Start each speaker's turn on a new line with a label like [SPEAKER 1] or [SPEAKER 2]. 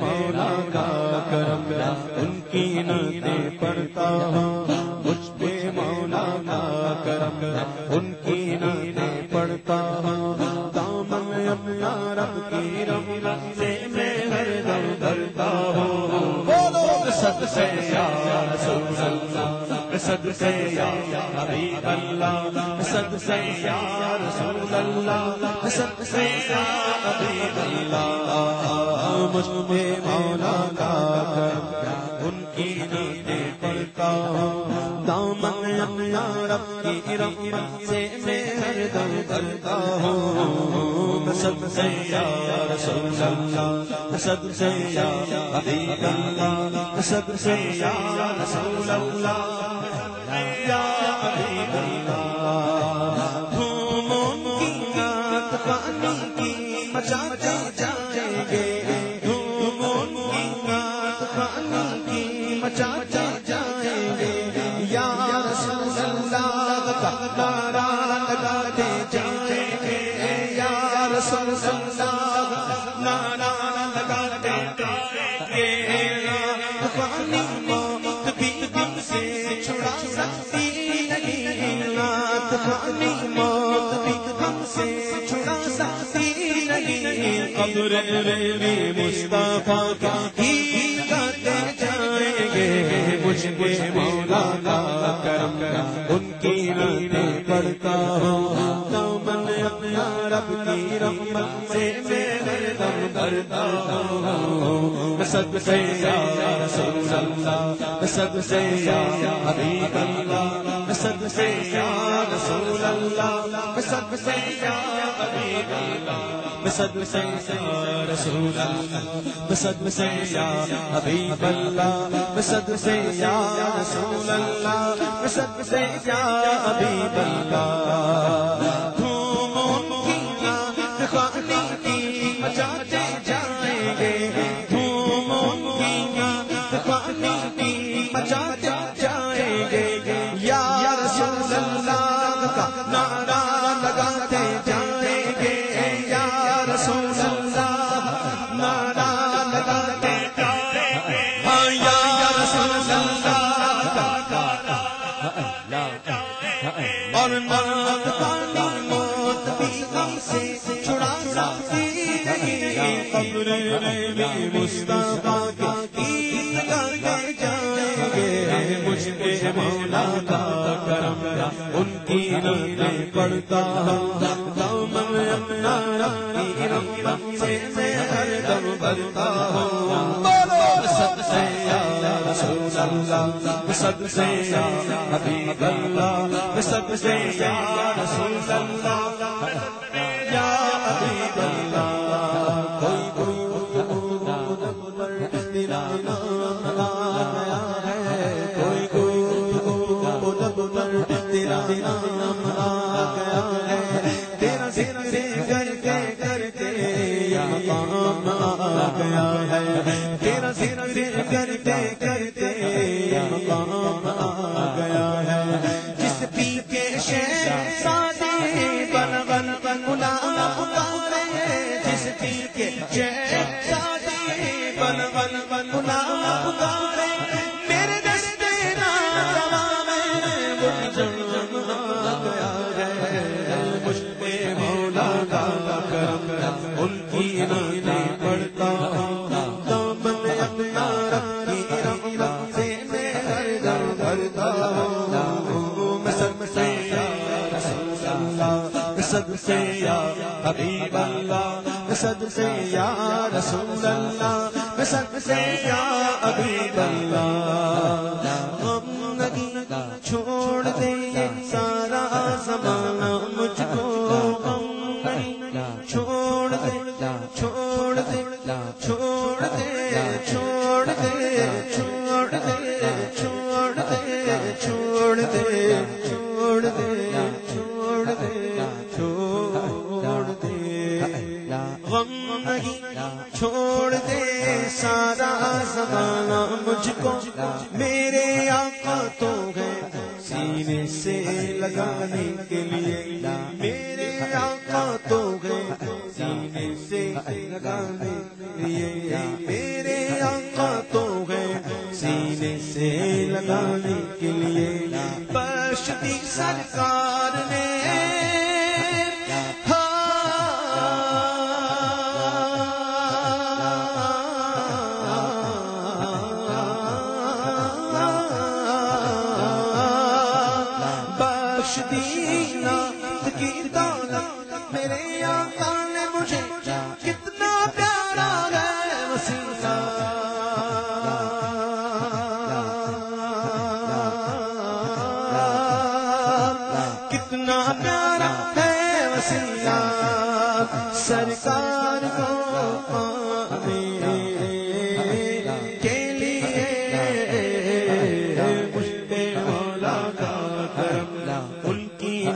[SPEAKER 1] مولا کا کرم ان کی نتے پڑھتا ہوں۔ بولو سے یا رسول اللہ سد سے یا حبیب اللہ سد سے یا رسول اللہ سد سے یا حبیب اللہ۔ مجھ پہ مولا کا ان کی نعتیں پڑھتا ہوں۔ دامن اپنا رب کی رحمت سے میں ہر دم کرتا ہوں۔ سب سے یا رسول اللہ سب سے یا حبیب اللہ سب سے یا رسول اللہ یا حبیب اللہ دھوموں کی نعت پانی کی جائیں گے دھوموں کی پانی کی جائیں گے یا رسول اللہ قبر میں مصطفیٰ کا ہی گاتے جائیں گے۔ مجھ پہ مولا کا کرم، ان کی نعتیں پڑھتا ہوں۔ کی رحمت سے میں ہر دم کرتا ہوں سب سے یا رسول اللہ، سب سے یا حبیب اللہ۔ سب سے یا رسول اللہ، سب سے یا حبیب اللہ۔ سب سے یا رسول اللہ، سب سے یا حبیب اللہ۔ سب سے یا رسول اللہ، سب سے یا حبیب اللہ۔ کی مچاتے جائیں گے۔ دھوموں کی نعت کی مچاتے جائیں گے۔ یا رسول اللہ کا نعرہ لگاتے جائیں گے۔ یا رسول اللہ نعرہ لگاتے جائیں گے۔ ہاں، یا رسول اللہ کا اور نعت پانی، موت بھی غم سے چھڑا سکتی قبر میں بھی مصطفیٰ کا گیت گاتے جائیں گے۔ مجھ پہ مولا کا کرم ان کی پڑھتا ہوں۔ دامن اپنا سے میں ہر دم بھرتا ہوں۔ سب سے یا رسول اللہ۔ سب سے یا حبیب اللہ۔ سب سے یا رسول اللہ۔ یا حبیب اللہ۔ تیرا نام آ گیا ہے تیرا ذکر کر کے کر کے مقام آ گیا ہے تیرا ذکر کر کے کر کے مقام دم سب سے یا سب سے حبیب اللہ سب سے یا رسول اللہ سب سے یا حبیب اللہ ہم نہیں چھوڑ دے یہ سارا زمانہ مجھ کو ہم نہیں چھوڑ دے چھوڑ دے چھوڑ دے چھوڑ دے چھوڑ دے چھوڑ دے سارا زمانہ مجھ کو۔ میرے آقا تو ہے سینے سے لگانے کے لیے۔ میرے آقا تو ہے سینے سے لگانے کے لیے۔ میرے آقا تو ہے سینے سے لگانے کے لیے۔ بشتی سرکار نے بخش کی دولت میرے آقا نے مجھے کتنا پیارا ہے وسیلہ کتنا پیارا ہے وسیلہ سرکار کو میرے ان کی